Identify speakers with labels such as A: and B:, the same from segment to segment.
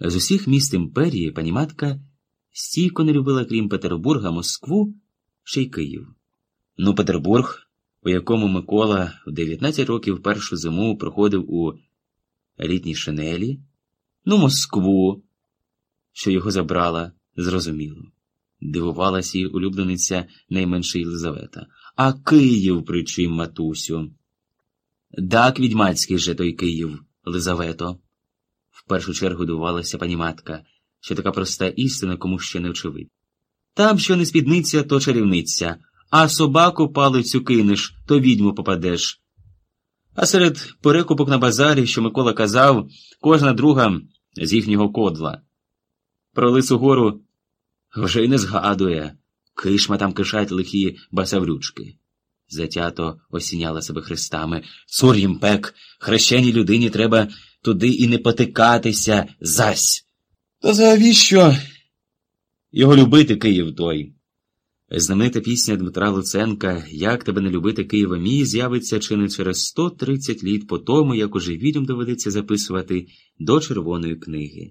A: З усіх міст імперії пані матка стійко не любила, крім Петербурга, Москву, ще й Київ. Ну, Петербург, у якому Микола в 19 років першу зиму проходив у літній шинелі, ну, Москву, що його забрала, зрозуміло. Дивувалась її улюблениця найменша Єлизавета. А Київ при чим, матусю? Так, відьмацький же той Київ, Лизавето. В першу чергу дивувалася пані матка, що така проста істина кому ще не очевидна. Там, що не спідниця, то чарівниця, а собаку палицю кинеш, то відьму попадеш. А серед перекупок на базарі, що Микола казав, кожна друга з їхнього кодла. Про лису гору вже й не згадує. Кишма там кишать лихі басаврючки. Затято осіняла себе хрестами. Цур їм пек, хрещеній людині треба туди і не потикатися зась. То завіщо його любити Київ той? Знаменита пісня Дмитра Луценка Як тебе не любити Києва мій з'явиться чи не через 130 літ по тому, як уже відьом доведеться записувати до Червоної книги.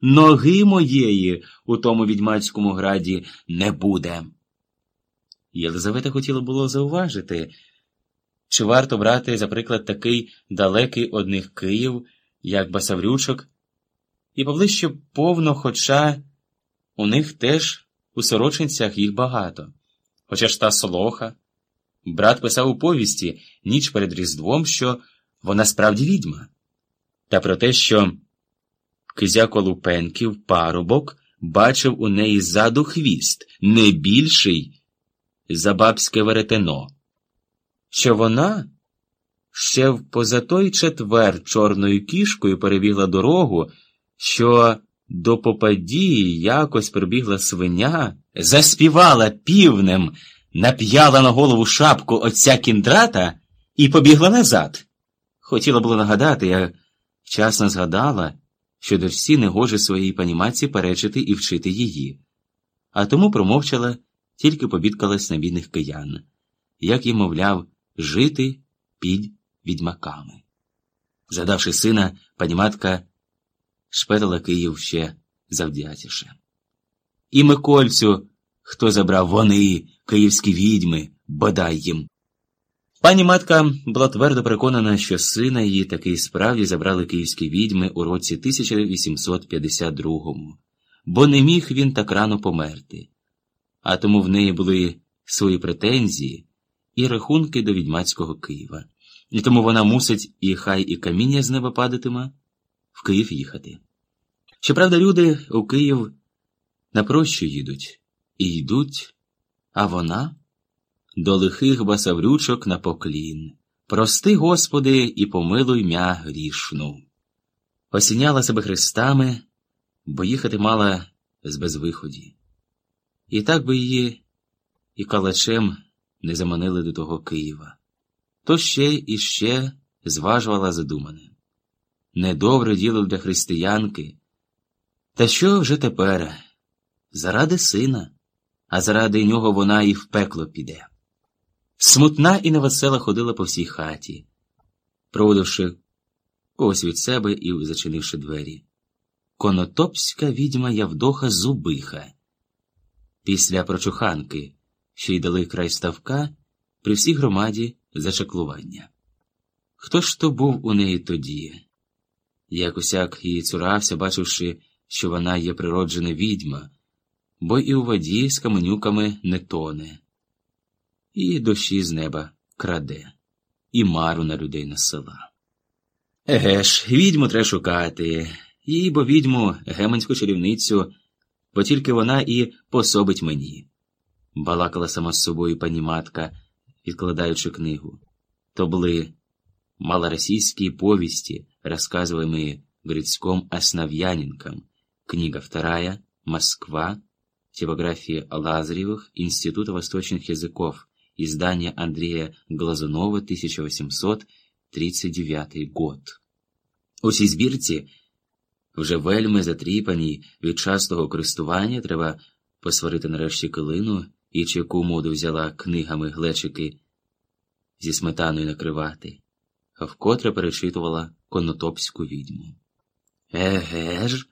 A: Ноги моєї у тому відьмацькому граді не буде. Єлизавета хотіла було зауважити, чи варто брати, за приклад, такий далекий одних Київ, як Басаврючок, і поближче повно, хоча у них теж у сорочинцях їх багато. Хоча ж та солоха. Брат писав у повісті ніч перед Різдвом, що вона справді відьма, та про те, що Кизяко Лупенків, парубок, бачив у неї ззаду хвіст, не більший за бабське веретено, що вона ще в позатой четвер чорною кішкою перебігла дорогу, що до попадії якось прибігла свиня, заспівала півнем, нап'яла на голову шапку отця кіндрата і побігла назад. Хотіла було нагадати, я вчасно згадала що дочці не гоже своїй панімаці перечити і вчити її, а тому промовчала, тільки побідкалась на бідних киян, як їм, мовляв, жити під відьмаками. Задавши сина, паніматка шпетала Київ ще завдячіше. І Микольцю, хто забрав вони, київські відьми, бодай їм. Пані матка була твердо переконана, що сина її таки справді забрали київські відьми у році 1852-му, бо не міг він так рано померти, а тому в неї були свої претензії і рахунки до відьмацького Києва, і тому вона мусить, і хай і каміння з неба падатиме, в Київ їхати. Щоправда, люди у Київ напрощо їдуть і йдуть, а вона до лихих басаврючок на поклін. Прости, Господи, і помилуй мя грішну. Осіняла себе хрестами, бо їхати мала з безвиході. І так би її і калачем не заманили до того Києва. То ще і ще зважувала задумане. Недобре діло для християнки. Та що вже тепер? Заради сина, а заради нього вона і в пекло піде. Смутна і невесела ходила по всій хаті, проводивши когось від себе і зачинивши двері. Конотопська відьма Явдоха Зубиха. Після прочуханки, що й дали край ставка, при всій громаді зачеклування. Хто ж то був у неї тоді? Як усяк її цурався, бачивши, що вона є природжена відьма, бо і у воді з каменюками не тоне і дощі з неба краде, і мару на людей на села. Еге ж, відьму треба шукати, їй бо відьму геманську чарівницю, бо тільки вона і пособить мені, балакала сама з собою пані матка, відкладаючи книгу. То були малоросійские повести, рассказываемые Грицком Основьяненком, книга вторая, Москва, типографии Лазаревых, Института восточных языков, Издание Андрея Глазунова, 1839 год. У цій збірці, вже вельми затріпаній від частого користування, треба посварити нарешті килину і чи моду взяла книгами глечики зі сметаною накривати, а вкотре перечитувала конотопську відьму. Еге ж,